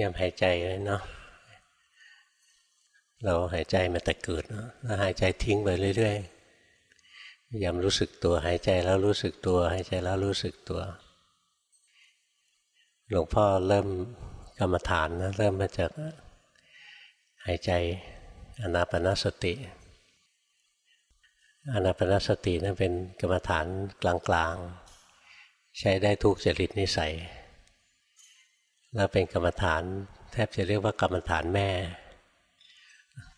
ยามหายใจเลยเนาะเราหายใจมาแต่เกิดแล้วหายใจทิ้งไปเรื่อยๆพยายามรู้สึกตัวหายใจแล้วรู้สึกตัว หายใจแล้วรู้สึกตัว หลวงพ่อเริ่มกรรมฐานนะเริ่มมาจากหายใจอนาปนสติอนาปนสตินั่นเป็นกรรมฐานกลางๆ ใช้ได้ทุกจริตนิสัย แล้วเป็นกรรมฐาน แทบจะเรียกว่ากรรมฐานแม่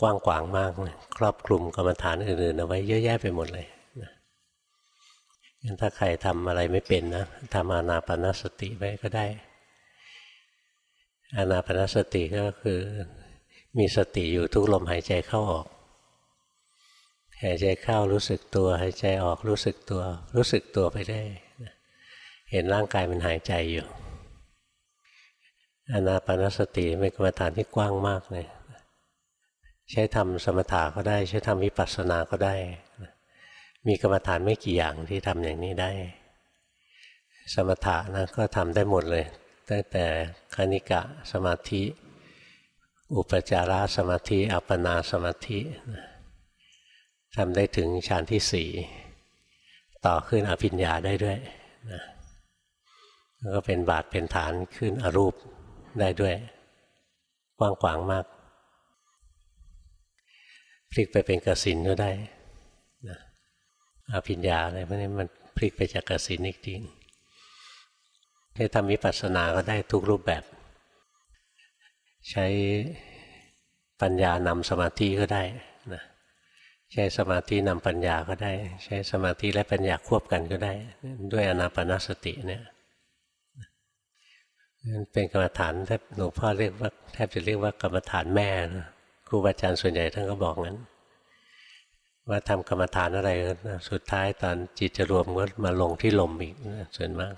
กว้างขวางมากเลยครอบคลุมกรรมฐานอื่นๆเอาไว้เยอะแยะไปหมดเลยงั้นถ้าใครทำอะไรไม่เป็นนะทำอานาปนสติไว้ก็ได้ อานาปนสติก็คือมีสติอยู่ทุกลมหายใจเข้าออกหายใจเข้ารู้สึกตัวหายใจออกรู้สึกตัว รู้สึกตัวไปได้ เห็นร่างกายมันหายใจอยู่ อนาปนสติเป็นกรรมฐานที่กว้างมากเลย ใช้ทำสมถะก็ได้ ใช้ทำวิปัสสนาก็ได้ มีกรรมฐานไม่กี่อย่างที่ทำอย่างนี้ได้ สมถะนะก็ทำได้หมดเลย ตั้งแต่คณิกะสมาธิ อุปจารสมาธิ อัปปนาสมาธิทำได้ถึงฌานที่สี่ต่อขึ้นอภิญญาได้ด้วยนะแล้วก็เป็นบาทเป็นฐานขึ้นอรูป ได้ด้วยกว้างขวางมาก พลิกไปเป็นกสินก็ได้นะอภิญญาอะไรพวกนี้มันพลิกไปจากกสินอีกทีให้ทำวิปัสสนาก็ได้ทุกรูปแบบ ใช้ปัญญานำสมาธิก็ได้นะใช้สมาธินำปัญญาก็ได้ ใช้สมาธิและปัญญาควบกันก็ได้ ด้วยอนาปนาสติเนี่ย เป็นกรรมฐานแทบหลวงพ่อเรียกว่าแทบจะเรียกว่ากรรมฐานแม่นะครูบาอาจารย์ส่วนใหญ่ท่านก็บอกงั้น ว่าทำกรรมฐานอะไรสุดท้ายตอนจิตจะรวมก็มาลงที่ลมอีกส่วนมาก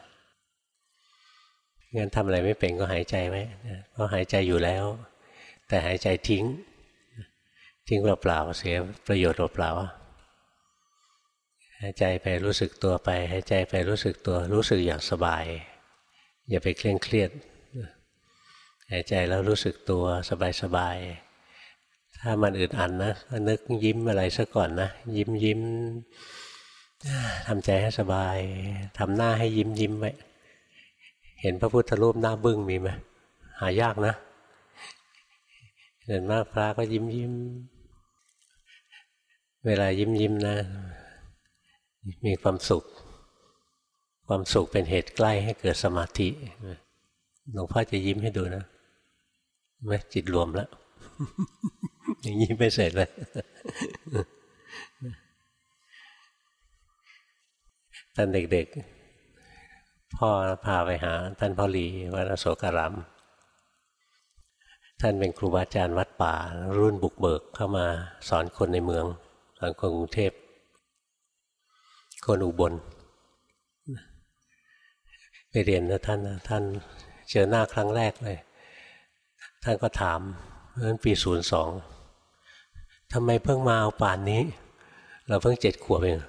งั้นทำอะไรไม่เป็นก็หายใจไว้ก็หายใจอยู่แล้ว แต่หายใจทิ้ง ทิ้งเปล่าๆเสียประโยชน์เปล่าหายใจไปรู้สึกตัวไป หายใจไปรู้สึกตัวรู้สึกอย่างสบาย อย่าไปเคร่งเครียดหายใจแล้วรู้สึกตัวสบายๆ ถ้ามันอึดอัดนนะก็นึกยิ้มอะไรซะก่อนนะ ยิ้มยิ้มทำใจให้สบายทำหน้าให้ยิ้มยิ้มไว้เห็นพระพุทธรูปหน้าบึ้งมีไหมหายากนะเห็นมากพระก็ยิ้มยิ้ม เวลายิ้มยิ้มนะ มีความสุข ความสุขเป็นเหตุใกล้ให้เกิดสมาธิหลวงพ่อจะยิ้มให้ดูนะไหมจิตรวมแล้วยังยิ้มไม่เสร็จเลยตอนเด็กๆ พ่อพาไปหาท่านพ่อหลีวัดอโศการามท่านเป็นครูบาอาจารย์วัดป่า รุ่นบุกเบิกเข้ามาสอนคนในเมืองสอนคนกรุงเทพ คนอุบล ไปเรียนนะท่านนะท่านเจอหน้าครั้งแรกเลย ท่านก็ถามนั้นปีศูนย์สองทำไมเพิ่งมาเอาป่านนี้ เราเพิ่งเจ็ดขวบเอง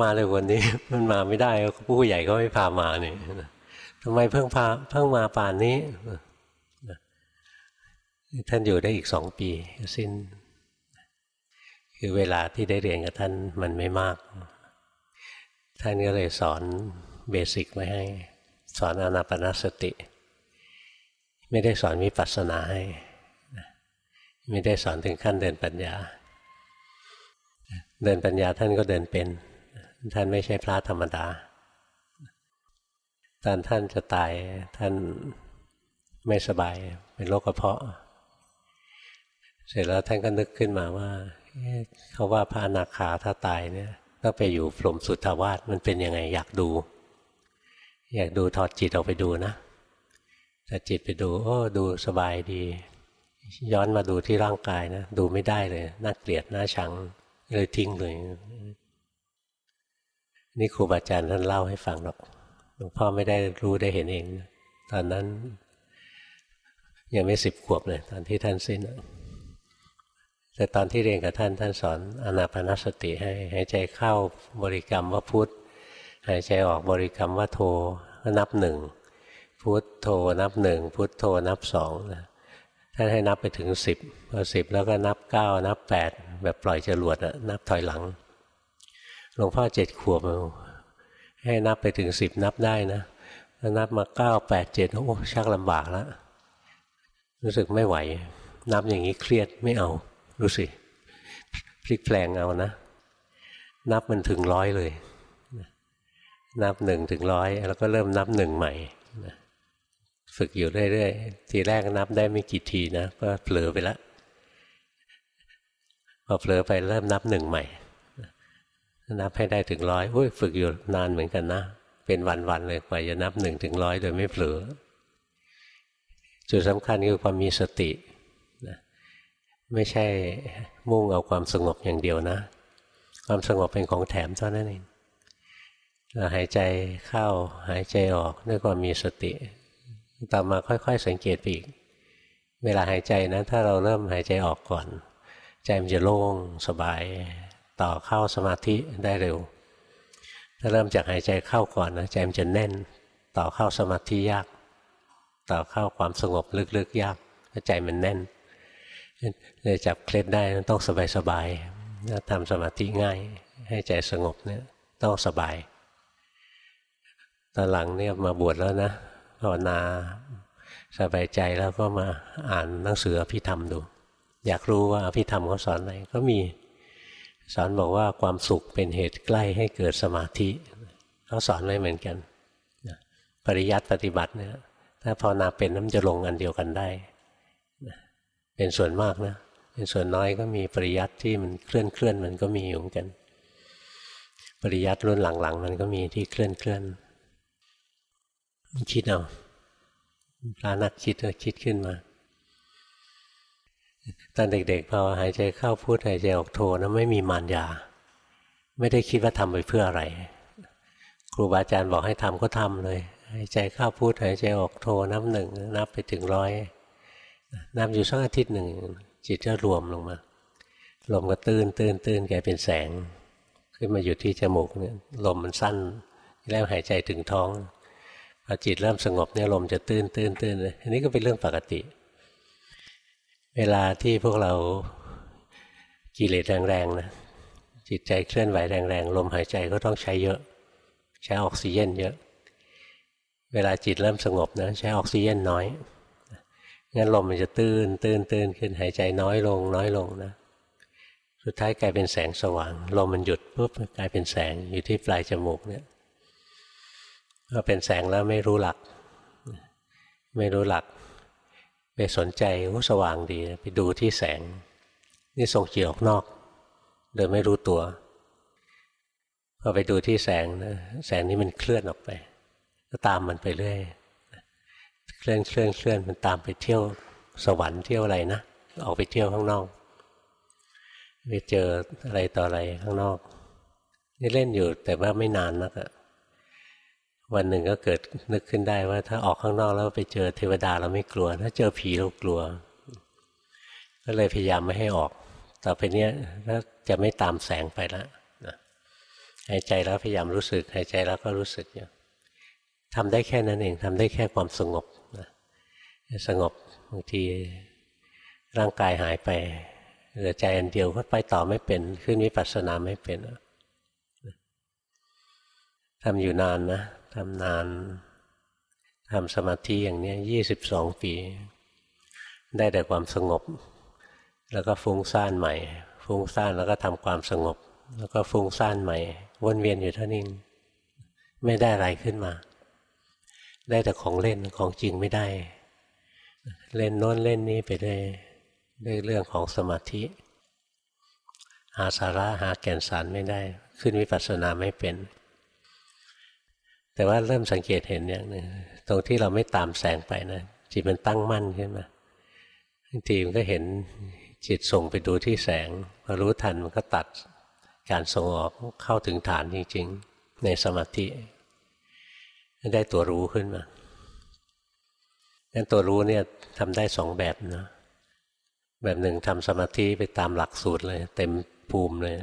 มาเลยวันนี้มันมาไม่ได้ผู้ใหญ่ก็ไม่พามาเนี่ยทำไมเพิ่งพาเพิ่งมาป่านนี้ท่านอยู่ได้อีกสองปีสิ้น คือเวลาที่ได้เรียนกับท่านมันไม่มาก ท่านก็เลยสอนเบสิกไว้ให้ สอนอนาปนาสติ ไม่ได้สอนวิปัสสนาให้ ไม่ได้สอนถึงขั้นเดินปัญญา เดินปัญญาท่านก็เดินเป็น ท่านไม่ใช่พระธรรมดา ตอนท่านจะตายท่านไม่สบายเป็นโรคกระเพาะ เสร็จแล้วท่านก็นึกขึ้นมาว่าเขาว่าพระอนาคาถ้าตายเนี่ย ต้องไปอยู่พรมสุทธาวาสมันเป็นยังไงอยากดู อยากดูถอดจิตออกไปดูนะแต่จิตไปดูโอ้ดูสบายดี ย้อนมาดูที่ร่างกายนะดูไม่ได้เลยน่าเกลียดน่าชังเลยทิ้งเลยนี่ครูบาอาจารย์ท่านเล่าให้ฟังหรอกหลวงพ่อไม่ได้รู้ได้เห็นเอง ตอนนั้น ยังไม่สิบขวบเลยตอนที่ท่านสิ้น แต่ตอนที่เรียนกับท่านท่านสอนอนาปนสติให้หายใจเข้าบริกรรมว่าพุทธหายใจออกบริกรรมว่าโทนับหนึ่งพุทโธนับหนึ่งพุทโธนับสองนะท่านให้นับไปถึงสิบพอสิบแล้วก็นับเก้านับแปดแบบปล่อยจรวดอะนับถอยหลังหลวงพ่อเจ็ดขวบให้นับไปถึงสิบนับได้นะนับมาเก้าแปดเจ็ดโอ้ชักลำบากแล้วรู้สึกไม่ไหว นับอย่างนี้เครียดไม่เอา รู้สิ พลิกแปลงเอานะ นับมันถึงร้อยเลย นับหนึ่งถึงร้อยแล้วก็เริ่มนับหนึ่งใหม่ฝึกอยู่เรื่อยๆ ทีแรกนับได้ไม่กี่ทีนะ ก็เผลอไปแล้วพอเผลอไปเริ่มนับหนึ่งใหม่ นับให้ได้ถึงร้อยอุ้ยฝึกอยู่นานเหมือนกันนะ เป็นวันๆเลยกว่าจะนับหนึ่งถึงร้อยโดยไม่เผลอจุดสำคัญคือความมีสติ ไม่ใช่มุ่งเอาความสงบอย่างเดียวนะ ความสงบเป็นของแถมเท่านั้นเองเราหายใจเข้าหายใจออกด้วยความมีสติ ต่อมาค่อย ๆ สังเกตไปอีก เวลาหายใจนะ ถ้าเราเริ่มหายใจออกก่อน ใจมันจะโล่งสบายต่อเข้าสมาธิได้เร็ว ถ้าเริ่มจากหายใจเข้าก่อนนะใจมันจะแน่น ต่อเข้าสมาธิยาก ต่อเข้าความสงบลึกๆยากถ้าใจมันแน่น เลยจับเคล็ดได้ต้องสบายๆถ้าทำสมาธิง่าย ให้ใจสงบเนี่ยต้องสบายตอนหลังเนี่ยมาบวชแล้วนะภาวนาสบายใจแล้วก็มาอ่านหนังสืออภิธรรมดู อยากรู้ว่าอภิธรรมเขาสอนอะไรก็มีสอนบอกว่าความสุขเป็นเหตุใกล้ให้เกิดสมาธิเขาสอนไว้เหมือนกัน ปริยัติปฏิบัติเนี่ยถ้าภาวนาเป็นน้ำจะลงอันเดียวกันได้ เป็นส่วนมากนะเป็นส่วนน้อยก็มีปริยัติที่มันเคลื่อนเคลื่อนมันก็มีอยู่เหมือนกัน ปริยัติรุ่นหลังๆ มันก็มีที่เคลื่อนเคลื่อนคิดเอาพระนักคิดก็คิดขึ้นมา ตอนเด็กๆพอหายใจเข้าพุทหายใจออกโทนะไม่มีมารยา ไม่ได้คิดว่าทำไปเพื่ออะไร ครูบาอาจารย์บอกให้ทำก็ทำเลย หายใจเข้าพุทหายใจออกโทนับหนึ่งนับไปถึงร้อย นับอยู่สักอาทิตย์หนึ่งจิตจะรวมลงมาลมก็ตื่นตื่นตื่นแกเป็นแสง ขึ้นมาอยู่ที่จมูกเนี่ยลมมันสั้น แล้วหายใจถึงท้องพอจิตเริ่มสงบเนี่ยลมจะตื้นตื้นตื้นอันนี้ก็เป็นเรื่องปกติ เวลาที่พวกเรากิเลสแรงๆนะจิตใจเคลื่อนไหวแรงๆลมหายใจก็ต้องใช้เยอะ ใช้ออกซิเจนเยอะ เวลาจิตเริ่มสงบนะใช้ออกซิเจนน้อย งั้นลมมันจะตื้นตื้นตื้นขึ้นหายใจน้อยลง น้อยลงนะสุดท้ายกลายเป็นแสงสว่างลมมันหยุดปุ๊บกลายเป็นแสงอยู่ที่ปลายจมูกเนี่ยพอเป็นแสงแล้วไม่รู้หลัก ไม่รู้หลักไปสนใจโอ้สว่างดีไปดูที่แสง นี่ส่งจิตออกนอก โดยไม่รู้ตัวพอไปดูที่แสงนะแสงนี้มันเคลื่อนออกไปก็ตามมันไปเรื่อย เคลื่อนเคลื่อนเคลื่อนมันตามไปเที่ยวสวรรค์เที่ยวอะไรนะออกไปเที่ยวข้างนอกไปเจออะไรต่ออะไรข้างนอก นี่เล่นอยู่แต่ว่าไม่นานนักวันหนึ่งก็เกิดนึกขึ้นได้ว่า ถ้าออกข้างนอกแล้วไปเจอเทวดาเราไม่กลัว ถ้าเจอผีเรากลัว ก็เลยพยายามไม่ให้ออก ต่อไปนี้ถ้าจะไม่ตามแสงไปแล้วนะหายใจแล้วพยายามรู้สึกหายใจแล้วก็รู้สึกอยู่ทำได้แค่นั้นเองทำได้แค่ความสงบ สงบบางทีร่างกายหายไปเหลือใจอันเดียวก็ไปต่อไม่เป็น ขึ้นวิปัสสนาไม่เป็นทำอยู่นานนะทำนานทำสมาธิอย่างนี้ยี่สิบสองปี ได้แต่ความสงบ แล้วก็ฟุ้งซ่านใหม่ ฟุ้งซ่านแล้วก็ทำความสงบ แล้วก็ฟุ้งซ่านใหม่ วนเวียนอยู่เท่านี้ไม่ได้อะไรขึ้นมา ได้แต่ของเล่นของจริงไม่ได้ เล่นโน้นเล่นนี้ไปได้ด้วยเรื่องของสมาธิ หาสาระหาแก่นสารไม่ได้ ขึ้นวิปัสสนาไม่เป็น แต่ว่าเริ่มสังเกตเห็นอย่างหนึ่งตรงที่เราไม่ตามแสงไปนะจิตมันตั้งมั่นขึ้นมาบางทีมันก็เห็นจิตส่งไปดูที่แสงพอรู้ทันมันก็ตัดการส่งออกเข้าถึงฐานจริง ๆ ในสมาธิ ได้ตัวรู้ขึ้นมา งั้นตัวรู้เนี่ยทำได้สองแบบนะแบบหนึ่งทำสมาธิไปตามหลักสูตรเลย เต็มภูมิเลย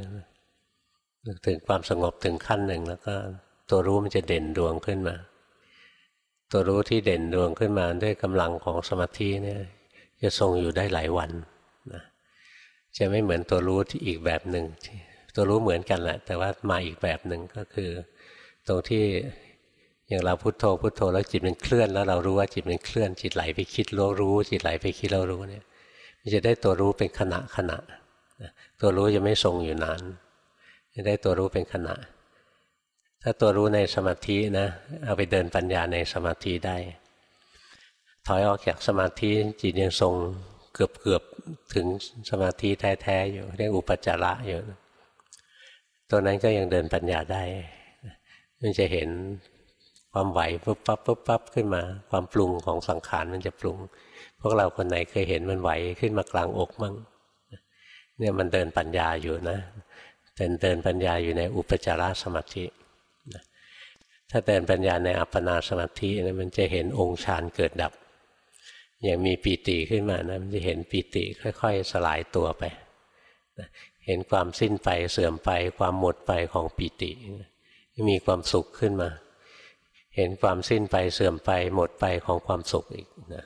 ถึงความสงบถึงขั้นหนึ่งแล้วก็ตัวรู้มันจะเด่นดวงขึ้นมา ตัวรู้ที่เด่นดวงขึ้นมาด้วยกำลังของสมาธิเนี่ยจะทรงอยู่ได้หลายวันนะจะไม่เหมือนตัวรู้ที่อีกแบบหนึ่งตัวรู้เหมือนกันแหละ แต่ว่ามาอีกแบบหนึ่งก็คือ ตรงที่ อย่างเราพุโทโธพุโทโธแล้วจิตมันเคลื่อนแล้วเรารู้ว่าจิตมันเคลื่อนจิตไหลไปคิดรู้รู้ จิตไหลไปคิดเรารู้เนี่ยมันจะได้ตัวรู้เป็นขณะขณะตัวรู้จะไม่ทรงอยู่นานจะได้ตัวรู้เป็นขณะ ถ้าตัวรู้ในสมาธินะเอาไปเดินปัญญาในสมาธิได้ ถอยออกจากสมาธิจิตยังทรงเกือบเกือบถึงสมาธิแท้ๆอยู่เรียกอุปจาระอยู่ตัวนั้นก็ยังเดินปัญญาได้มันจะเห็น ความไหวปุ๊บปั๊บปุ๊บปั๊บขึ้นมา ความปรุงของสังขารมันจะปรุง พวกเราคนไหนเคยเห็นมันไหวขึ้นมากลางอกมั่งเนี่ยมันเดินปัญญาอยู่นะเดินเดินปัญญาอยู่ในอุปจารสมาธิถ้าเดินปัญญาในอัปปนาสมาธินะมันจะเห็นองค์ฌานเกิดดับ อย่างมีปีติขึ้นมานะมันจะเห็นปีติค่อย ๆ สลายตัวไป เห็นความสิ้นไปเสื่อมไป ความหมดไปของปีติ มีความสุขขึ้นมา เห็นความสิ้นไปเสื่อมไปหมดไปของความสุขอีกนะ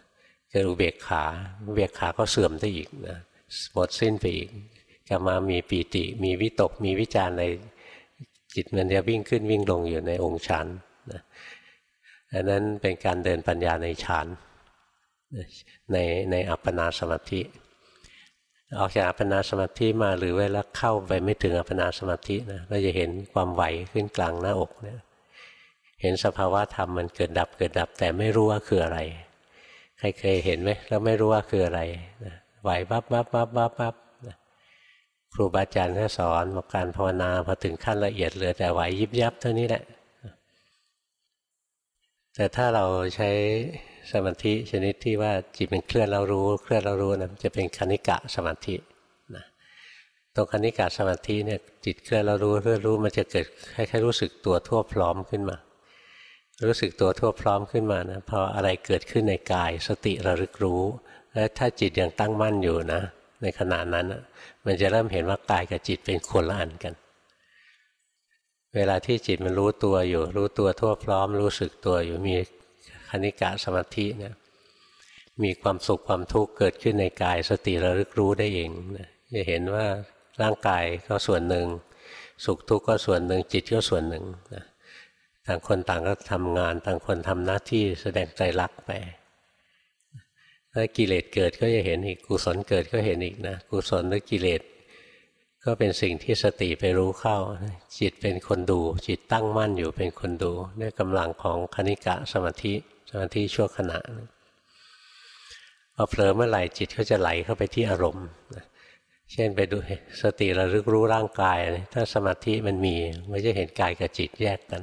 เกิดอุเบกขาอุเบกขาก็เสื่อมได้อีกนะหมดสิ้นไปอีกกลับมามีปีติ มีวิตก มีวิจารในจิตมันจะวิ่งขึ้นวิ่งลงอยู่ในองค์ฌานนะอันนั้นเป็นการเดินปัญญาในฌานในในอัปปนาสมาธิ ออกจากอัปปนาสมาธิมาหรือเวลาเข้าไปไม่ถึงอัปปนาสมาธินะเราจะเห็นความไหวขึ้นกลางหน้าอกเนี่ย เห็นสภาวะธรรมมันเกิดดับเกิดดับ แต่ไม่รู้ว่าคืออะไร ใครเคยเห็นไหมแล้วไม่รู้ว่าคืออะไรไหวบับบับบับบับบับครูบาอาจารย์ก็สอนบอกการภาวนาพอถึงขั้นละเอียดเหลือแต่ไหวยิบยับเท่านี้แหละ แต่ถ้าเราใช้สมาธิชนิดที่ว่าจิตเป็นเคลื่อนเรารู้ เคลื่อนเรารู้นะจะเป็นคณิกะสมาธินะตรงคณิกะสมาธิเนี่ยจิตเคลื่อนเรารู้เคลื่อนรู้มันจะเกิดคล้ายๆรู้สึกตัวทั่วพร้อมขึ้นมา รู้สึกตัวทั่วพร้อมขึ้นมานะพออะไรเกิดขึ้นในกาย สติระลึกรู้ และถ้าจิตยังตั้งมั่นอยู่นะ ในขณะนั้นมันจะเริ่มเห็นว่ากายกับจิตเป็นคนละอันกัน เวลาที่จิตมันรู้ตัวอยู่ รู้ตัวทั่วพร้อม รู้สึกตัวอยู่มีคณิกะสมาธิเนี่ยมีความสุขความทุกข์เกิดขึ้นในกาย สติระลึกรู้ได้เองนะจะเห็นว่าร่างกายก็ส่วนหนึ่ง สุขทุกข์ก็ส่วนหนึ่งจิตก็ส่วนหนึ่งนะ ต่างคนต่างก็ทำงาน ต่างคนทำหน้าที่แสดงใจรักไปถ้ากิเลสเกิดก็จะเห็นอีกกุศลเกิดก็เห็นอีกนะกุศลหรือกิเลสก็เป็นสิ่งที่สติไปรู้เข้า จิตเป็นคนดู จิตตั้งมั่นอยู่เป็นคนดู ด้วยกำลังของคณิกะสมาธิสมาธิชั่วขณะพอเผลอเมื่อไหร่จิตก็จะไหลเข้าไปที่อารมณ์เช่นไปดูสติระลึกรู้ร่างกายถ้าสมาธิมันมีมันจะเห็นกายกับจิตแยกกัน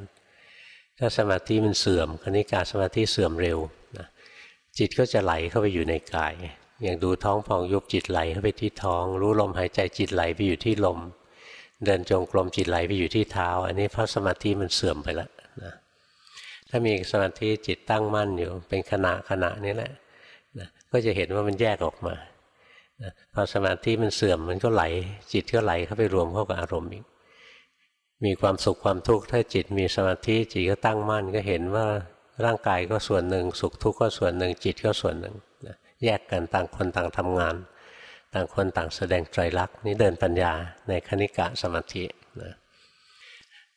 ถ้าสมาธิมันเสื่อมคณิกาสมาธิเสื่อมเร็วนะจิตก็จะไหลเข้าไปอยู่ในกาย อย่างดูท้องพองยุบจิตไหลเข้าไปที่ท้อง รู้ลมหายใจจิตไหลไปอยู่ที่ลม เดินจงกรมจิตไหลไปอยู่ที่เท้า อันนี้เพราะสมาธิมันเสื่อมไปแล้วนะถ้ามีสมาธิจิตตั้งมั่นอยู่ เป็นขณะขณะนี้แหละนะก็จะเห็นว่ามันแยกออกมานะพอสมาธิมันเสื่อมมันก็ไหล จิตก็ไหลเข้าไปรวมเข้ากับอารมณ์อีก มีความสุขความทุกข์ถ้าจิตมีสมาธิจิตก็ตั้งมั่นก็เห็นว่าร่างกายก็ส่วนหนึ่ง สุขทุกข์ก็ส่วนหนึ่ง จิตก็ส่วนหนึ่งนะแยกกันต่างคนต่างทำงาน ต่างคนต่างแสดงไตรลักนี่เดินปัญญาในคณิกะสมาธินะ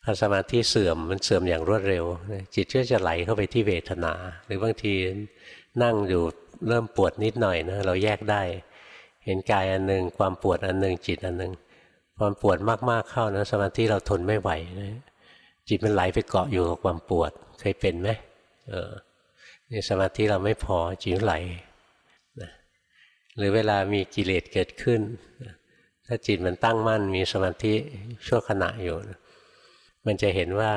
พอสมาธิเสื่อมมันเสื่อมอย่างรวดเร็ว จิตก็จะไหลเข้าไปที่เวทนา หรือบางทีนั่งอยู่เริ่มปวดนิดหน่อยนะเราแยกได้ เห็นกายอันหนึ่งความปวดอันหนึ่งจิตอันหนึ่ง ความปวดมากๆเข้านะสมาธิเราทนไม่ไหวนะจิตมันไหลไปเกาะอยู่กับความปวดเคยเป็นไหมเออนี่สมาธิเราไม่พอจิตไหลนะหรือเวลามีกิเลสเกิดขึ้น ถ้าจิตมันตั้งมั่นมีสมาธิชั่วขณะอยู่นะมันจะเห็นว่า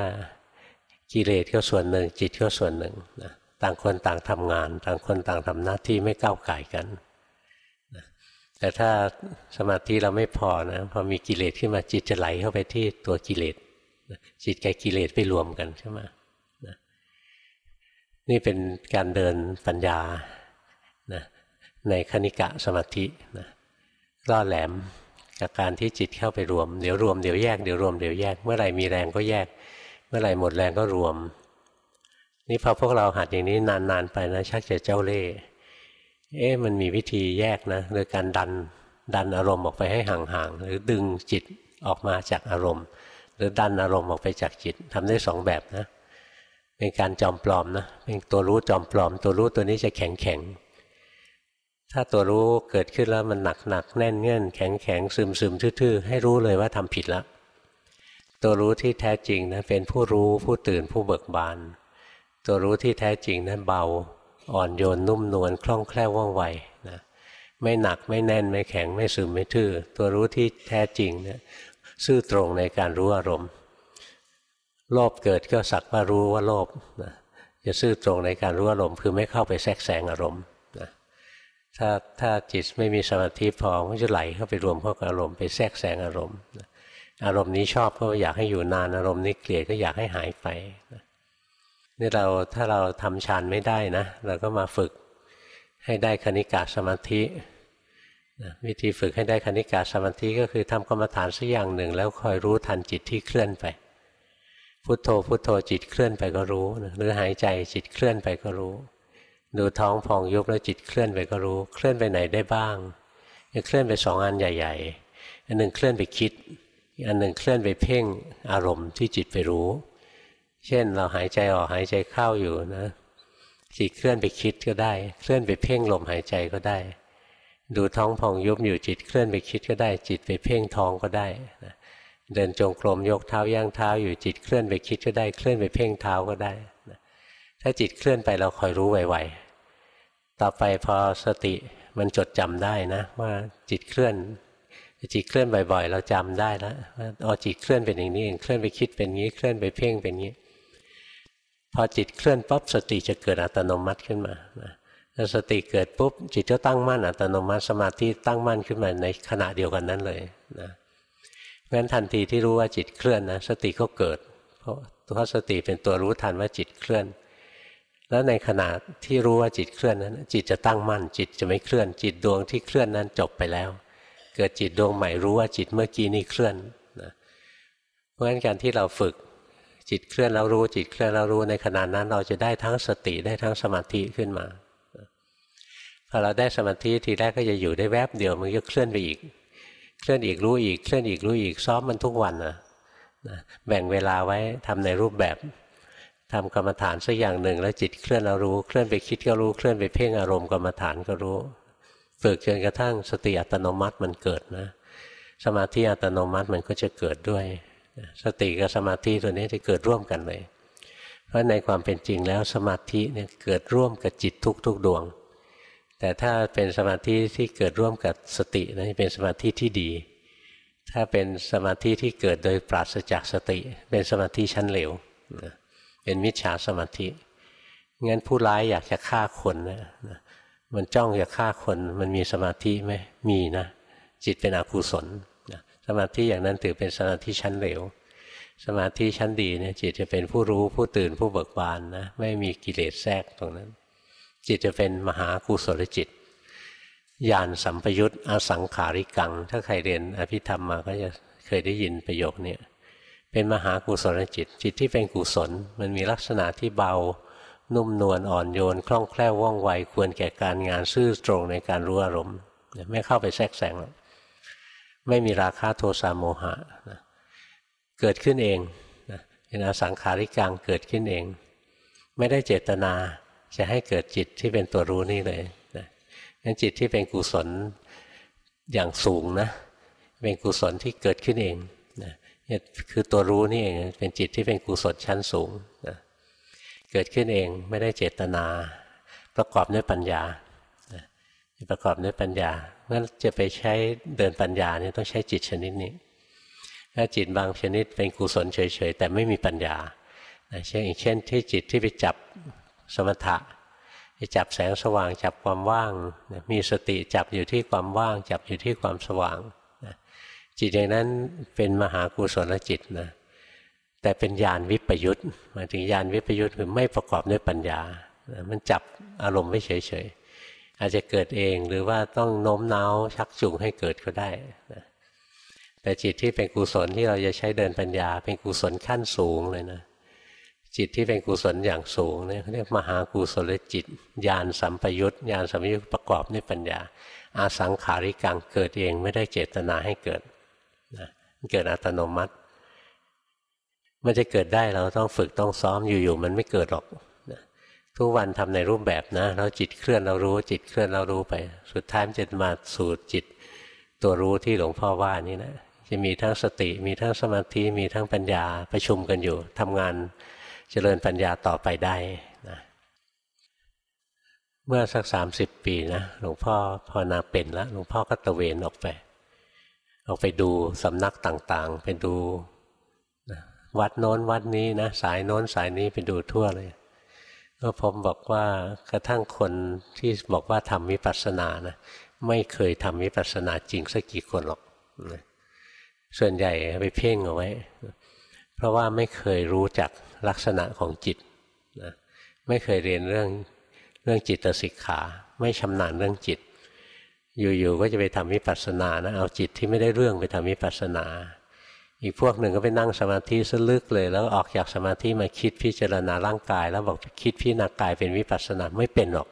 กิเลสก็ส่วนหนึ่ง จิตก็ส่วนหนึ่งนะต่างคนต่างทำงาน ต่างคนต่างทำหน้าที่ไม่ก้าวไก่กัน แต่ถ้าสมาธิเราไม่พอนะพอมีกิเลสขึ้นมาจิตจะไหลเข้าไปที่ตัวกิเลสจิตกับกิเลสไปรวมกันใช่ไหมนี่เป็นการเดินปัญญานะในคณิกะสมาธินะล่อแหลมจากการที่จิตเข้าไปรวม เดี๋ยวรวมเดี๋ยวแยกเดี๋ยวรวมเดี๋ยวแยก เมื่อไหร่มีแรงก็แยก เมื่อไหร่หมดแรงก็รวม นี่พอพวกเราหัดอย่างนี้นานๆไปนะชักจะเจ้าเล่ห์ เอ๊ะมันมีวิธีแยกนะโดยการดันดันอารมณ์ออกไปให้ห่างๆหรือดึงจิตออกมาจากอารมณ์ หรือดันอารมณ์ออกไปจากจิตทำได้สองแบบนะ เป็นการจอมปลอมนะเป็นตัวรู้จอมปลอม ตัวรู้ตัวนี้จะแข็งแข็งถ้าตัวรู้เกิดขึ้นแล้วมันหนักหนักแน่นเงื่อนแข็งแข็งซึมซึมทื่อๆ ให้รู้เลยว่าทำผิดแล้วตัวรู้ที่แท้จริงนะเป็นผู้รู้ผู้ตื่นผู้เบิกบาน ตัวรู้ที่แท้จริงนั้นเบา อ่อนโยนนุ่มนวลคล่องแคล่วว่องไวนะไม่หนักไม่แน่นไม่แข็งไม่ซึมไม่ทื่อ ตัวรู้ที่แท้จริงเนี่ยซื่อตรงในการรู้อารมณ์ โลภเกิดก็สักว่ารู้ว่าโลภนะจะซื่อตรงในการรู้อารมณ์คือไม่เข้าไปแทรกแซงอารมณ์นะถ้าถ้าจิตไม่มีสมาธิพอก็จะไหลเข้าไปรวมเข้ากับอารมณ์ไปแทรกแซงอารมณ์อารมณ์นี้ชอบก็อยากให้อยู่นานอารมณ์นี้เกลียดก็อยากให้หายไปนี่ นี่เราถ้าเราทำฌานไม่ได้นะ เราก็มาฝึกให้ได้คณิกาสมาธิวิธีฝึกให้ได้คณิกาสมาธิก็คือทำกรรมฐานสักอย่างหนึ่ง แล้วคอยรู้ทันจิตที่เคลื่อนไป พุโทโธพุโทโธจิตเคลื่อนไปก็รู้ หรือหายใจจิตเคลื่อนไปก็รู้ ดูท้องพองยุบแล้วจิตเคลื่อนไปก็รู้ เคลื่อนไปไหนได้บ้างจะเคลื่อนไปสองอันใหญ่ ๆ อันหนึ่งเคลื่อนไปคิด อันหนึ่งเคลื่อนไปเพ่งอารมณ์ที่จิตไปรู้ เช่นเราหายใจออกหายใจเข้าอยู่นะจิตเคลื่อนไปคิดก็ได้ เคลื่อนไปเพ่งลมหายใจก็ได้ ดูท้องพองยุบอยู่จิตเคลื่อนไปคิดก็ได้ จิตไปเพ่งท้องก็ได้นะเดินจงกรมยกเท้าย่างเท้าอยู่จิตเคลื่อนไปคิดก็ได้เคลื่อนไปเพ่งเท้าก็ได้นะถ้าจิตเคลื่อนไปเราคอยรู้ไวๆต่อไปพอสติมันจดจำได้นะ ว่าจิตเคลื่อน จิตเคลื่อนบ่อยๆ เราจำได้แล้วว่าอ๋อจิตเคลื่อนเป็นอย่างนี้เองเคลื่อนไปคิดเป็นงี้เคลื่อนไปเพ่งเป็นงี้ พอจิตเคลื่อนปั๊บสติจะเกิดอัตโนมัติขึ้นมาถ้าสติเกิดปุ๊บจิตจะตั้งมั่นอัตโนมัติสมาธิตั้งมั่นขึ้นมาในขณะเดียวกันนั้นเลยนะเพราะฉะนั้นทันทีที่รู้ว่าจิตเคลื่อนนะสติก็เกิด เพราะตัวสติเป็นตัวรู้ทันว่าจิตเคลื่อน แล้วในขณะที่รู้ว่าจิตเคลื่อนนั้น จิตจะตั้งมั่น จิตจะไม่เคลื่อน จิตดวงที่เคลื่อนนั้นจบไปแล้ว เกิดจิตดวงใหม่รู้ว่าจิตเมื่อกี้นี้เคลื่อนนะเพราะฉะนั้นการที่เราฝึก จิตเคลื่อนแล้วรู้ จิตเคลื่อนแล้วรู้ในขณะนั้นเราจะได้ทั้งสติได้ทั้งสมาธิขึ้นมาพอเราได้สมาธิทีแรกก็จะอยู่ได้แวบเดียวมันก็เคลื่อนไปอีก เคลื่อนอีกรู้อีกเคลื่อนอีกรู้อีกซ้อมมันทุกวันนะแบ่งเวลาไว้ทำในรูปแบบทำกรรมฐานสักอย่างหนึ่ง แล้วจิตเคลื่อนเรารู้เคลื่อนไปคิดก็รู้เคลื่อนไปเพ่งอารมณ์กรรมฐานก็รู้ ฝึกจนกระทั่งสติอัตโนมัติมันเกิดนะ สมาธิอัตโนมัติมันก็จะเกิดด้วย สติกับสมาธิตัวนี้จะเกิดร่วมกันเลย เพราะในความเป็นจริงแล้วสมาธิเนี่ยเกิดร่วมกับจิตทุกๆดวง แต่ถ้าเป็นสมาธิที่เกิดร่วมกับสตินะเป็นสมาธิที่ดี ถ้าเป็นสมาธิที่เกิดโดยปราศจากสติ เป็นสมาธิชั้นเหลวเป็นมิจฉาสมาธิงั้นผู้ร้ายอยากจะฆ่าคนนะมันจ้องจะฆ่าคนมันมีสมาธิไหมมีนะ จิตเป็นอกุศล สมาธิอย่างนั้นถือเป็นสมาธิชั้นเหลว สมาธิชั้นดีเนี่ยจิตจะเป็นผู้รู้ผู้ตื่นผู้เบิกบานนะไม่มีกิเลสแทรกตรงนั้น จิตจะเป็นมหากุศลจิตญาณสัมปยุตอสังขาริกัง ถ้าใครเรียนอภิธรรมมาก็จะเคยได้ยินประโยคนี้เป็นมหากุศลจิต จิตที่เป็นกุศล มันมีลักษณะที่เบา นุ่มนวลอ่อนโยน คล่องแคล่วว่องไว ควรแก่การงานซื่อตรงในการรู้อารมณ์ ไม่เข้าไปแทรกแซงหรอก ไม่มีราคะโทสะโมหะนะเกิดขึ้นเองนะเป็นอสังขาริกังเกิดขึ้นเอง ไม่ได้เจตนาจะให้เกิดจิตที่เป็นตัวรู้นี่เลยนะงั้นจิตที่เป็นกุศลอย่างสูงนะ เป็นกุศลที่เกิดขึ้นเองนะคือตัวรู้นี่เองเป็นจิตที่เป็นกุศลชั้นสูงนะเกิดขึ้นเองไม่ได้เจตนา ประกอบด้วยปัญญา ประกอบด้วยปัญญางั้นจะไปใช้เดินปัญญาเนี่ยต้องใช้จิตชนิดนี้ถ้าจิตบางชนิดเป็นกุศลเฉยๆแต่ไม่มีปัญญาเช่นเช่นที่จิตที่ไปจับสมถะไปจับแสงสว่างจับความว่าง มีสติจับอยู่ที่ความว่าง จับอยู่ที่ความสว่างจิตอย่างนั้นเป็นมหากุศลจิตนะแต่เป็นญาณวิปยุตหมายถึงญาณวิปยุตคือไม่ประกอบด้วยปัญญา มันจับอารมณ์ไม่เฉยๆ อาจจะเกิดเองหรือว่าต้องโน้มน้าวชักจูงให้เกิดก็ได้นะแต่จิตที่เป็นกุศลที่เราจะใช้เดินปัญญา เป็นกุศลขั้นสูงเลยนะจิตที่เป็นกุศลอย่างสูงเนี่ยเรียกมหากุศลจิตญาณสัมปยุตญาณสัมปยุตประกอบด้วยปัญญา อาสังขาริกังเกิดเองไม่ได้เจตนาให้เกิดนะเกิดอัตโนมัติ มันจะเกิดได้เราต้องฝึกต้องซ้อมอยู่ๆมันไม่เกิดหรอก ทุกวันทำในรูปแบบนะ เราจิตเคลื่อนเรารู้ จิตเคลื่อนเรารู้ไป สุดท้ายมันจะมาสู่จิตตัวรู้ที่หลวงพ่อว่านี่นะจะมีทั้งสติ มีทั้งสมาธิ มีทั้งปัญญาประชุมกันอยู่ทำงานเจริญปัญญาต่อไปได้นะเมื่อสักสามสิบปีนะหลวงพ่อพอนาเป็นแล้วหลวงพ่อก็ตะเวนออกไป ออกไปดูสำนักต่างๆ ไปดูวัดโน้นวัดนี้นะสายโน้นสายนี้ไปดูทั่วเลย ก็ผมบอกว่ากระทั่งคนที่บอกว่าทำวิปัสสนานะไม่เคยทำวิปัสสนาจริงสักกี่คนหรอกส่วนใหญ่ไปเพ่งเอาไว้ เพราะว่าไม่เคยรู้จักลักษณะของจิตนะไม่เคยเรียนเรื่องเรื่องจิตสิกขา ไม่ชำนาญเรื่องจิต อยู่ๆก็จะไปทำวิปัสสนานะเอาจิตที่ไม่ได้เรื่องไปทำวิปัสสนา อีกพวกหนึ่งก็ไปนั่งสมาธิซะลึกเลย แล้วออกจากสมาธิมาคิดพิจารณาร่างกาย แล้วบอกคิดพิจารณากายเป็นวิปัสสนาไม่เป็นหรอก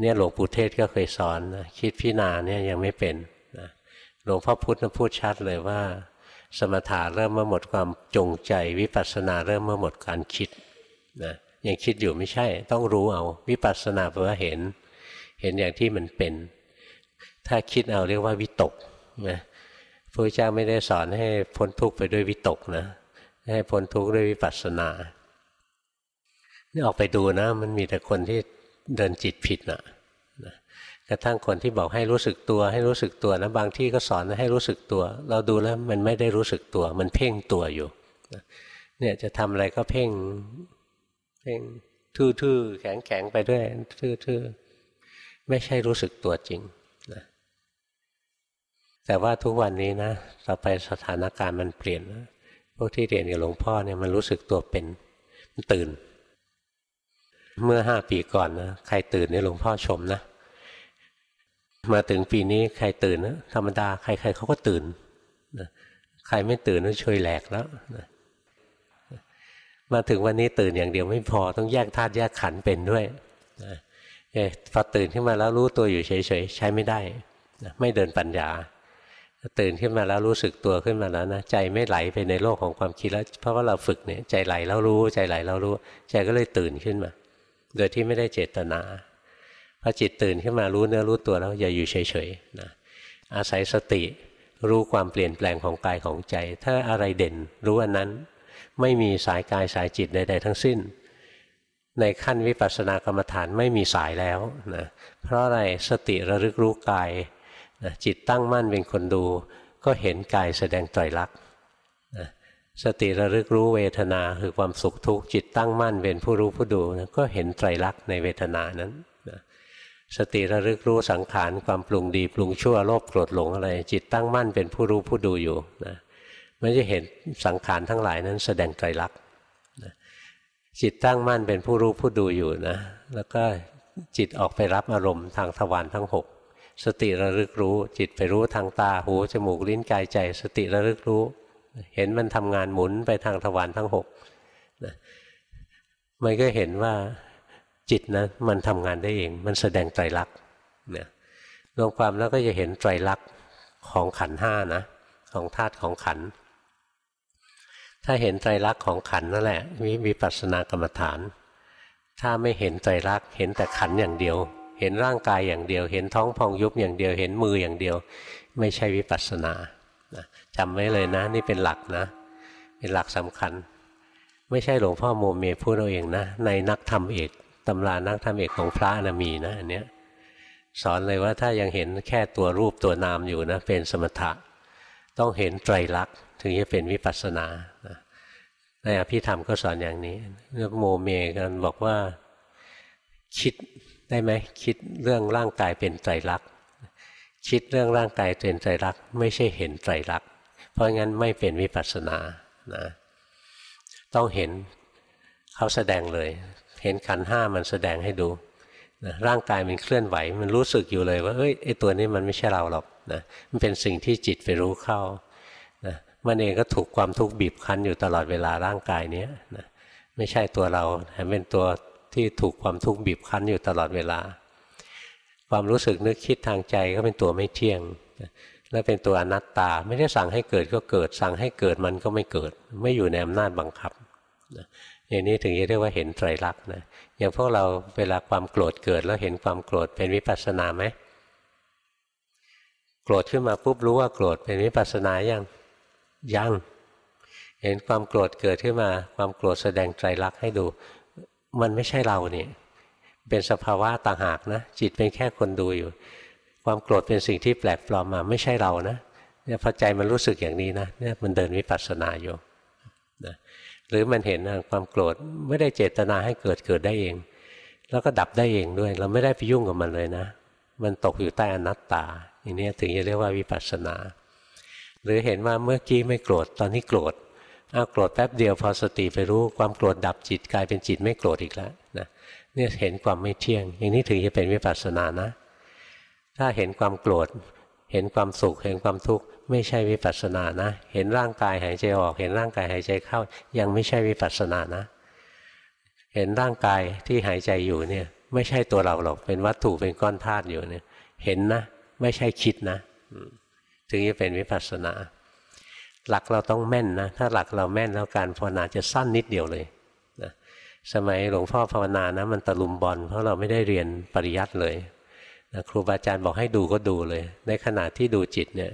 เนี่ยหลวงปู่เทศก็เคยสอนนะคิดพิจารณาเนี่ยยังไม่เป็นนะหลวงพ่อพุธพูดชัดเลยว่า สมถะเริ่มเมื่อหมดความจงใจวิปัสสนาเริ่มเมื่อหมดการคิดนะยังคิดอยู่ไม่ใช่ ต้องรู้เอาวิปัสสนาแปลว่าเห็น เห็นอย่างที่มันเป็น ถ้าคิดเอาเรียกว่าวิตกนะ พระเจ้าไม่ได้สอนให้พ้นทุกข์ไปด้วยวิตกนะ ให้พ้นทุกข์ด้วยวิปัสสนานี่ออกไปดูนะ มันมีแต่คนที่เดินจิตผิดนะกระทั่งคนที่บอกให้รู้สึกตัวให้รู้สึกตัวนะบางที่ก็สอนให้รู้สึกตัว เราดูแล้วมันไม่ได้รู้สึกตัว มันเพ่งตัวอยู่เนี่ยจะทำอะไรก็เพ่งเพ่งทื่อๆแข็งๆไปด้วยทื่อๆไม่ใช่รู้สึกตัวจริง แต่ว่าทุกวันนี้นะต่อไปสถานการณ์มันเปลี่ยนนะพวกที่เรียนกับหลวงพ่อเนี่ยมันรู้สึกตัวเป็นมันตื่น เมื่อห้าปีก่อนนะใครตื่นเนี่ยหลวงพ่อชมนะมาถึงปีนี้ใครตื่นนะธรรมดาใครๆเขาก็ตื่นนะใครไม่ตื่นก็ช่วยแหลกแล้วนะมาถึงวันนี้ตื่นอย่างเดียวไม่พอต้องแยกธาตุแยกขันเป็นด้วยนะพอตื่นขึ้นมาแล้วรู้ตัวอยู่เฉยๆใช้ไม่ได้นะไม่เดินปัญญา ตื่นขึ้นมาแล้วรู้สึกตัวขึ้นมาแล้วนะใจไม่ไหลไปในโลกของความคิดแล้ว เพราะว่าเราฝึกเนี่ยใจไหลแล้วรู้ใจไหลแล้วรู้ ใจก็เลยตื่นขึ้นมา โดยที่ไม่ได้เจตนาพอจิตตื่นขึ้นมารู้เนื้อรู้ตัวแล้วอย่าอยู่เฉยๆนะอาศัยสติรู้ความเปลี่ยนแปลงของกายของใจ ถ้าอะไรเด่นรู้อันนั้น ไม่มีสายกายสายจิตใดๆทั้งสิ้น ในขั้นวิปัสสนากรรมฐานไม่มีสายแล้วนะเพราะอะไรสติระลึกรู้กาย นะจิตตั้งมั่นเป็นคนดู ก็เห็นกายแสดงไตรลักษณ์นะสติระลึกรู้เวทนาคือความสุขทุกข์จิตตั้งมั่นเป็นผู้รู้ผู้ดูนะก็เห็นไตรลักษณ์ในเวทนานั้นสติระลึกรู้สังขารความปรุงดีปรุงชั่วโลภโกรธหลงอะไร จิตตั้งมั่นเป็นผู้รู้ผู้ดูอยู่นะไม่จะเห็นสังขารทั้งหลายนั้นแสดงไตรลักษณ์จิตตั้งมั่นเป็นผู้รู้ผู้ดูอยู่นะ แล้วก็จิตออกไปรับอารมณ์ทางทวารทั้งหก สติระลึกรู้ จิตไปรู้ทางตาหูจมูกลิ้นกายใจ สติระลึกรู้ เห็นมันทำงานหมุนไปทางทวารทั้งหกนะมันก็เห็นว่าจิตนะมันทำงานได้เอง มันแสดงไตรลักษณ์เนี่ยรวมความแล้วก็จะเห็นไตรลักษณ์ของขันห้านะของธาตุของขัน ถ้าเห็นไตรลักษณ์ของขันนั่นแหละมีวิปัสสนากรรมฐาน ถ้าไม่เห็นไตรลักษณ์เห็นแต่ขันอย่างเดียว เห็นร่างกายอย่างเดียว เห็นท้องพองยุบอย่างเดียว เห็นมืออย่างเดียว ไม่ใช่วิปัสสนาจำไว้เลยนะ นี่เป็นหลักนะ เป็นหลักสำคัญ ไม่ใช่หลวงพ่อโมเมพูดเอาเองนะ ในนักธรรมเอกตำรานักธรรมเอกของพระนะมีนะอันเนี้ยสอนเลยว่าถ้ายังเห็นแค่ตัวรูปตัวนามอยู่นะเป็นสมถะ ต้องเห็นไตรลักษณ์ถึงจะเป็นวิปัสสนาในอภิธรรมก็สอนอย่างนี้เรื่องโมเมกันบอกว่าคิด ได้ไหมคิดเรื่องร่างกายเป็นไตรลักษณ์คิดเรื่องร่างกายเป็นไตรลักษณ์ไม่ใช่เห็นไตรลักษณ์เพราะงั้นไม่เป็นวิปัสสนานะต้องเห็นเขาแสดงเลย เห็นขันห้ามันแสดงให้ดูนะร่างกายมันเคลื่อนไหว มันรู้สึกอยู่เลยว่าเอ้ยไอตัวนี้มันไม่ใช่เราหรอกนะมันเป็นสิ่งที่จิตไปรู้เข้านะมันเองก็ถูกความทุกข์บีบคั้นอยู่ตลอดเวลาร่างกายนี้นะไม่ใช่ตัวเราแต่เป็นตัว ที่ถูกความทุกข์บีบคั้นอยู่ตลอดเวลา ความรู้สึกนึกคิดทางใจก็เป็นตัวไม่เที่ยง และเป็นตัวอนัตตา ไม่ได้สั่งให้เกิดก็เกิด สั่งให้เกิดมันก็ไม่เกิด ไม่อยู่ในอำนาจบังคับอย่างนี้ถึงจะเรียกว่าเห็นไตรลักษณ์นะอย่างพวกเราเวลาความโกรธเกิดแล้วเห็นความโกรธเป็นวิปัสสนาไหมโกรธขึ้นมาปุ๊บรู้ว่าโกรธเป็นวิปัสสนายังยังเห็นความโกรธเกิดขึ้นมา ความโกรธแสดงไตรลักษณ์ให้ดู มันไม่ใช่เราเนี่ยเป็นสภาวะต่างหากนะ จิตเป็นแค่คนดูอยู่ ความโกรธเป็นสิ่งที่แปลกปลอมมาไม่ใช่เรานะเนี่ยพอใจมันรู้สึกอย่างนี้นะเนี่ยมันเดินวิปัสสนาอยู่นะหรือมันเห็นความโกรธไม่ได้เจตนาให้เกิดเกิดได้เอง แล้วก็ดับได้เองด้วย เราไม่ได้ไปยุ่งกับมันเลยนะ มันตกอยู่ใต้อนัตตาอย่างนี้ถึงจะเรียกว่าวิปัสสนา หรือเห็นว่าเมื่อกี้ไม่โกรธตอนนี้โกรธ อ้าโกรธแป๊บเดียวพอสติไปรู้ความโกรธดับจิตกลายเป็นจิตไม่โกรธอีกแล้วนะเนี่ยเห็นความไม่เที่ยง อย่างนี้ถึงจะเป็นวิปัสสนานะ ถ้าเห็นความโกรธ เห็นความสุข เห็นความทุกข์ไม่ใช่วิปัสสนานะ เห็นร่างกายหายใจออก เห็นร่างกายหายใจเข้า ยังไม่ใช่วิปัสสนานะ เห็นร่างกายที่หายใจอยู่เนี่ย ไม่ใช่ตัวเราหรอกเป็นวัตถุเป็นก้อนธาตุอยู่เนี่ย เห็นนะ ไม่ใช่คิดนะ ถึงจะเป็นวิปัสสนา หลักเราต้องแม่นนะ ถ้าหลักเราแม่นแล้วการภาวนาจะสั้นนิดเดียวเลยนะสมัยหลวงพ่อภาวนานะมันตะลุมบอลเพราะเราไม่ได้เรียนปริยัติเลยนะครูบาอาจารย์บอกให้ดูก็ดูเลย ในขณะที่ดูจิตเนี่ย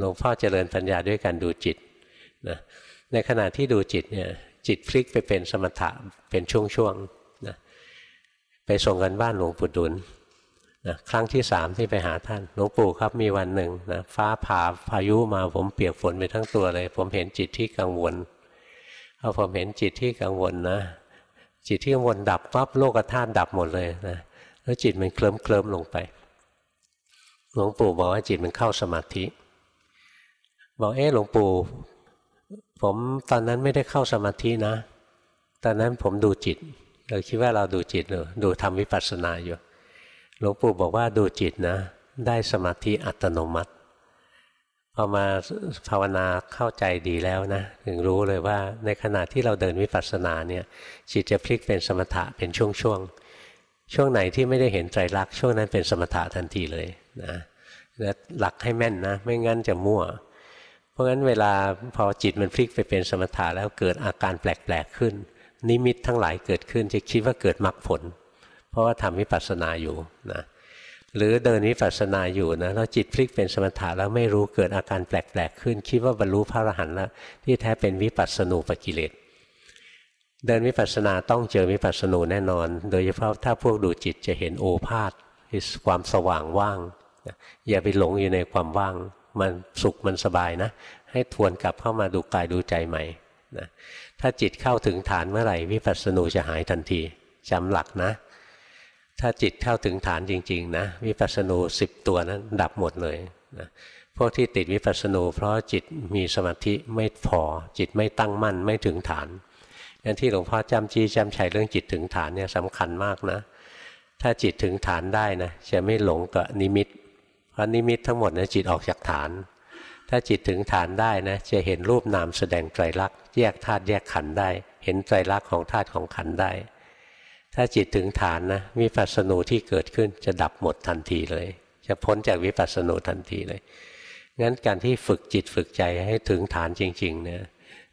หลวงพ่อเจริญปัญญาด้วยการดูจิตนะในขณะที่ดูจิตเนี่ยจิตพลิกไปเป็นสมถะเป็นช่วงๆนะไปส่งกันบ้านหลวงปู่ดุล นะครั้งที่สามที่ไปหาท่านหลวงปู่ครับมีวันหนึ่งนะฟ้าผ่าพายุมาผมเปียกฝนไปทั้งตัวเลย ผมเห็นจิตที่กังวลพอผมเห็นจิตที่กังวลนะ จิตที่กังวลดับปั๊บโลกธาตุดับหมดเลยนะแล้วจิตมันเคลิ้มเคลิ้มลงไปหลวงปู่บอกว่าจิตมันเข้าสมาธิ บอกเอ๊ะหลวงปู่ ผมตอนนั้นไม่ได้เข้าสมาธินะ ตอนนั้นผมดูจิตเราคิดว่าเราดูจิตหรือดูทำวิปัสสนาอยู่ ลวงปู่บอกว่าดูจิตนะ ได้สมาธิอัตโนมัติพอมาภาวนาเข้าใจดีแล้วนะ ถึงรู้เลยว่าในขณะที่เราเดินวิปัสสนาเนี่ยจิตจะพลิกเป็นสมถะเป็นช่วงๆช่วงไหนที่ไม่ได้เห็นไตรลักษณ์ช่วงนั้นเป็นสมถะทันทีเลยนะหลักให้แม่นนะ ไม่งั้นจะมั่ว เพราะงั้นเวลาพอจิตมันพลิกไปเป็นสมถะแล้วเกิดอาการแปลกๆขึ้น นิมิตทั้งหลายเกิดขึ้นจะคิดว่าเกิดมรรคผล เพราะว่าทำวิปัสสนาอยู่นะหรือเดินวิปัสสนาอยู่นะแล้วจิตพลิกเป็นสมถะแล้วไม่รู้เกิดอาการแปลกๆขึ้น คิดว่าบรรลุพระอรหันต์แล้วที่แท้เป็นวิปัสสนูปกิเลสเดินวิปัสสนาต้องเจอวิปัสสนูแน่นอน โดยเฉพาะถ้าพวกดูจิตจะเห็นโอภาษคือความสว่างว่าง อย่าไปหลงอยู่ในความว่าง มันสุขมันสบายนะ ให้ทวนกลับเข้ามาดูกายดูใจใหม่นะถ้าจิตเข้าถึงฐานเมื่อไหร่วิปัสสนูจะหายทันทีจำหลักนะ ถ้าจิตเข้าถึงฐานจริง ๆ นะวิปัสสนูสิบตัวนั้นดับหมดเลยนะพวกที่ติดวิปัสสนู เพราะจิตมีสมาธิไม่พอจิตไม่ตั้งมั่นไม่ถึงฐานงั้นที่หลวงพ่อจำจี้จำชัยเรื่องจิตถึงฐานเนี่ยสำคัญมากนะ ถ้าจิตถึงฐานได้นะจะไม่หลงกับนิมิต เพราะนิมิตทั้งหมดนะจิตออกจากฐาน ถ้าจิตถึงฐานได้นะจะเห็นรูปนามแสดงไตรลักษณ์แยกธาตุแยกขันธ์ได้ เห็นไตรลักษณ์ของธาตุของขันธ์ได้ ถ้าจิตถึงฐานนะวิปัสสนูที่เกิดขึ้นจะดับหมดทันทีเลย จะพ้นจากวิปัสสนูทันทีเลยงั้นการที่ฝึกจิตฝึกใจให้ถึงฐานจริง ๆ เนี่ย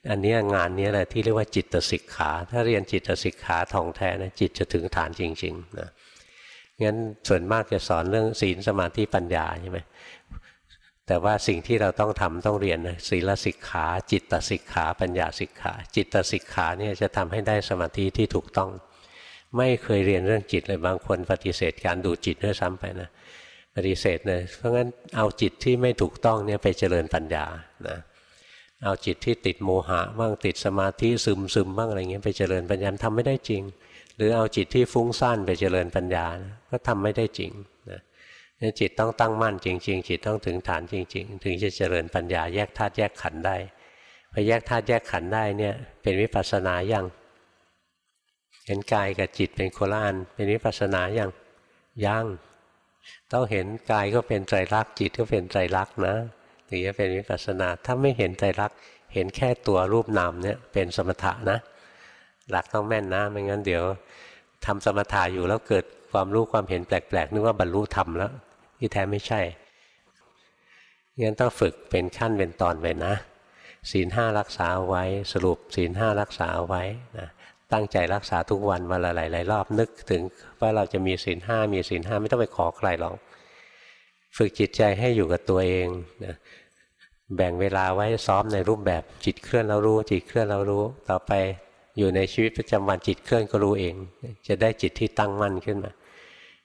อันนี้งานนี้แหละที่เรียกว่าจิตสิกขา ถ้าเรียนจิตสิกขาทองแท้นะจิตจะถึงฐานจริงๆนะงั้นส่วนมากจะสอนเรื่องศีลสมาธิปัญญาใช่ไหมแต่ว่าสิ่งที่เราต้องทำต้องเรียนนะศีลสิกขา จิตสิกขา ปัญญาสิกขา จิตสิกขาเนี่ยจะทำให้ได้สมาธิที่ถูกต้อง ไม่เคยเรียนเรื่องจิตเลยบางคนปฏิเสธการดูจิตด้วยซ้ำไปนะปฏิเสธเลยเพราะงั้นเอาจิตที่ไม่ถูกต้องเนี่ยไปเจริญปัญญานะเอาจิตที่ติดโมหะบ้างติดสมาธิซึมซึมบ้างอะไรเงี้ยไปเจริญปัญญาทำไม่ได้จริง หรือเอาจิตที่ฟุ้งซ่านไปเจริญปัญญานะก็ทำไม่ได้จริงนะจิตต้องตั้งมั่นจริง ๆ จิตต้องถึงฐานจริง ๆ ถึงจะเจริญปัญญาแยกธาตุแยกขันธ์ได้พอแยกธาตุแยกขันธ์ได้เนี่ยเป็นวิปัสสนาอยัง เห็นกายกับจิตเป็นโคลานเป็นวิปัสสนายังยังต้องเห็นกายก็เป็นไตรลักษณ์จิตก็เป็นไตรลักษณ์นะถึงจะเป็นวิปัสสนา ถ้าไม่เห็นใจรักเห็นแค่ตัวรูปนามเนี่ยเป็นสมถะนะ หลักต้องแม่นนะไม่งั้นเดี๋ยวทำสมถะอยู่แล้วเกิดความรู้ความเห็นแปลกๆนึกว่าบรรลุธรรมแล้วที่แท้ไม่ใช่งั้นต้องฝึกเป็นขั้นเป็นตอนไปนะศีลห้ารักษาเอาไว้สรุปศีลห้ารักษาเอาไว้นะ ตั้งใจรักษาทุกวันวันละหลายรอบนึกถึงว่าเราจะมีศีลห้ามีศีลห้าไม่ต้องไปขอใครหรอกฝึกจิตใจให้อยู่กับตัวเองนะแบ่งเวลาไว้ซ้อมในรูปแบบจิตเคลื่อนเรารู้ จิตเคลื่อนเรารู้ ต่อไปอยู่ในชีวิตประจำวันจิตเคลื่อนก็รู้เอง จะได้จิตที่ตั้งมั่นขึ้นมา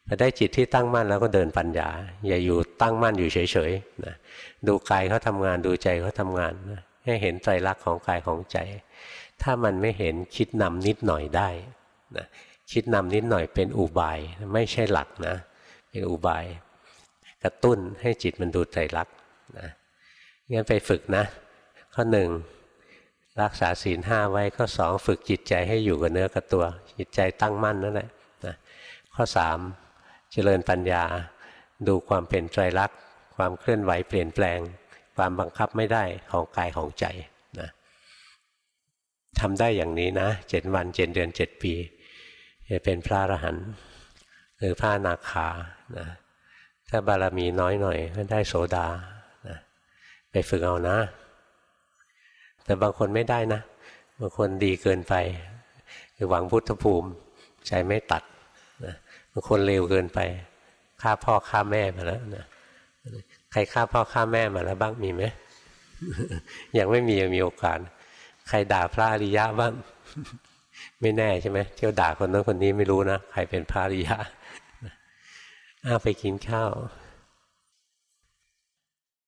พอได้จิตที่ตั้งมั่นแล้วก็เดินปัญญา อย่าอยู่ตั้งมั่นอยู่เฉยๆนะดูกายเขาทำงานดูใจเขาทำงานนะให้เห็นใจรักของกายของใจ ถ้ามันไม่เห็นคิดนำนิดหน่อยได้นะคิดนำนิดหน่อยเป็นอุบาย ไม่ใช่หลักนะ เป็นอุบาย กระตุ้นให้จิตมันดูใจรักนะงั้นไปฝึกนะ ข้อหนึ่งรักษาศีลห้าไว้ข้อสองฝึกจิตใจให้อยู่กับเนื้อกับตัว จิตใจตั้งมั่นนั่นแหละนะข้อสามเจริญปัญญา ดูความเป็นใจรักความเคลื่อนไหวเปลี่ยนแปลง ความบังคับไม่ได้ของกายของใจ ทำได้อย่างนี้นะเจ็ดวันเจ็ดเดือนเจ็ดปี จะเป็นพระอรหันต์หรือพระนาคานะถ้าบารมีน้อยหน่อยก็ได้โสดานะไปฝึกเอานะ แต่บางคนไม่ได้นะ บางคนดีเกินไปคือหวังพุทธภูมิใจไม่ตัดนะบางคนเร็วเกินไปฆ่าพ่อฆ่าแม่มาแล้วนะใครฆ่าพ่อฆ่าแม่มาแล้วบ้างมีไหมยังไม่มียังมีโอกาส ใครด่าพระอริยะบ้างไม่แน่ใช่ไหมเที่ยวด่าคนนั้นคนนี้ไม่รู้นะใครเป็นพระอริยะอ้าไปกินข้าว